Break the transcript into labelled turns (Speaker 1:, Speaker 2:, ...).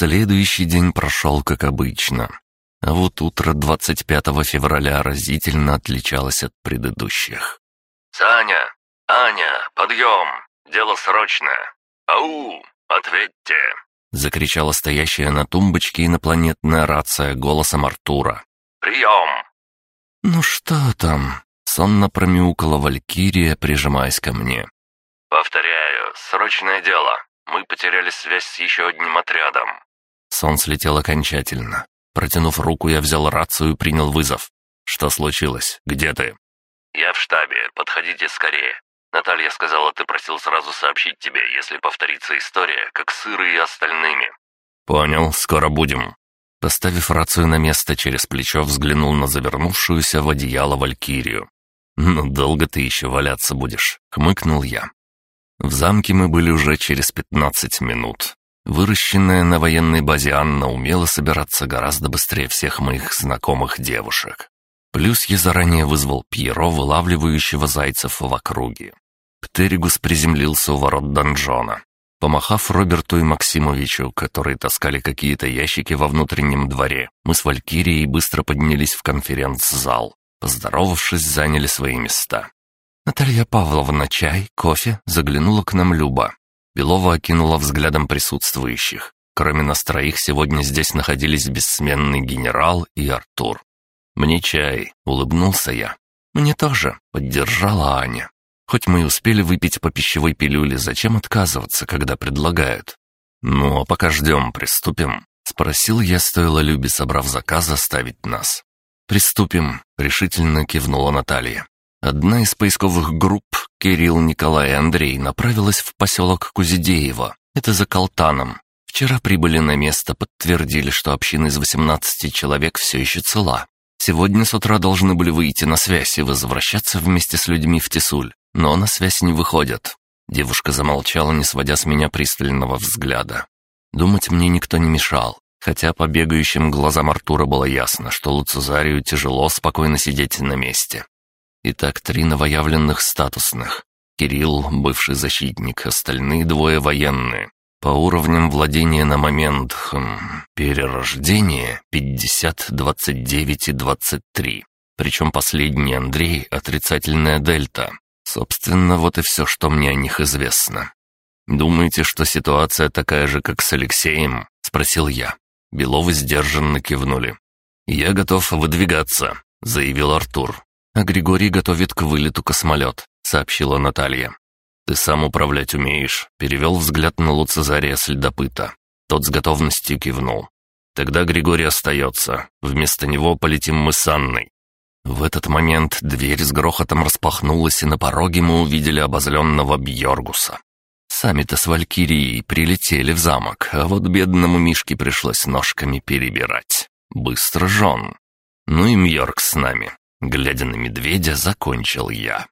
Speaker 1: Следующий день прошел как обычно. А вот утро 25 февраля разительно отличалось от предыдущих.
Speaker 2: «Саня! Аня! Подъем! Дело срочное! Ау! Ответьте!»
Speaker 1: Закричала стоящая на тумбочке инопланетная рация голосом Артура.
Speaker 2: «Прием!»
Speaker 1: «Ну что там?» — сонно промяукала Валькирия, прижимаясь ко мне.
Speaker 2: «Повторяю, срочное дело. Мы потеряли связь с еще одним отрядом.
Speaker 1: Сон слетел окончательно. Протянув руку, я взял рацию и принял вызов. «Что случилось? Где ты?»
Speaker 2: «Я в штабе. Подходите скорее. Наталья сказала, ты просил сразу сообщить тебе, если повторится история, как с Ирой и остальными».
Speaker 1: «Понял. Скоро будем». Поставив рацию на место через плечо, взглянул на завернувшуюся в одеяло валькирию. «Ну, долго ты еще валяться будешь», — хмыкнул я. В замке мы были уже через пятнадцать минут. Выращенная на военной базе Анна умела собираться гораздо быстрее всех моих знакомых девушек. Плюс я заранее вызвал Пьеро, вылавливающего зайцев в округе. Птеригус приземлился у ворот донжона. Помахав Роберту и Максимовичу, которые таскали какие-то ящики во внутреннем дворе, мы с Валькирией быстро поднялись в конференц-зал. Поздоровавшись, заняли свои места. «Наталья Павловна, чай, кофе?» — заглянула к нам Люба. Белова окинула взглядом присутствующих. Кроме нас троих, сегодня здесь находились бессменный генерал и Артур. «Мне чай», — улыбнулся я. «Мне тоже», — поддержала Аня. «Хоть мы и успели выпить по пищевой пилюле, зачем отказываться, когда предлагают?» «Ну, а пока ждем, приступим», — спросил я, стоило Любе, собрав заказ, оставить нас. «Приступим», — решительно кивнула Наталья. Одна из поисковых групп Кирилл, Николай и Андрей направилась в поселок Кузидеево. Это за Колтаном. Вчера прибыли на место, подтвердили, что община из 18 человек все еще цела. Сегодня с утра должны были выйти на связь и возвращаться вместе с людьми в Тесуль, но на связь не выходят. Девушка замолчала, не сводя с меня пристального взгляда. Думать мне никто не мешал, хотя по бегающим глазам Артура было ясно, что Луцезарию тяжело спокойно сидеть на месте. Итак, три новоявленных статусных. Кирилл, бывший защитник, остальные двое военные. По уровням владения на момент хм, перерождения 50, 29 и 23. Причем последний Андрей — отрицательная дельта. Собственно, вот и все, что мне о них известно. «Думаете, что ситуация такая же, как с Алексеем?» — спросил я. Беловы сдержанно кивнули. «Я готов выдвигаться», — заявил Артур а Григорий готовит к вылету космолет», — сообщила Наталья. «Ты сам управлять умеешь», — перевел взгляд на Луцезария следопыта. Тот с готовностью кивнул. «Тогда Григорий остается. Вместо него полетим мы с Анной». В этот момент дверь с грохотом распахнулась, и на пороге мы увидели обозленного Бьоргуса. Сами-то с Валькирией прилетели в замок, а вот бедному Мишке пришлось ножками перебирать. Быстро жен. Ну и Мьорк с нами. Глядя на медведя, закончил я.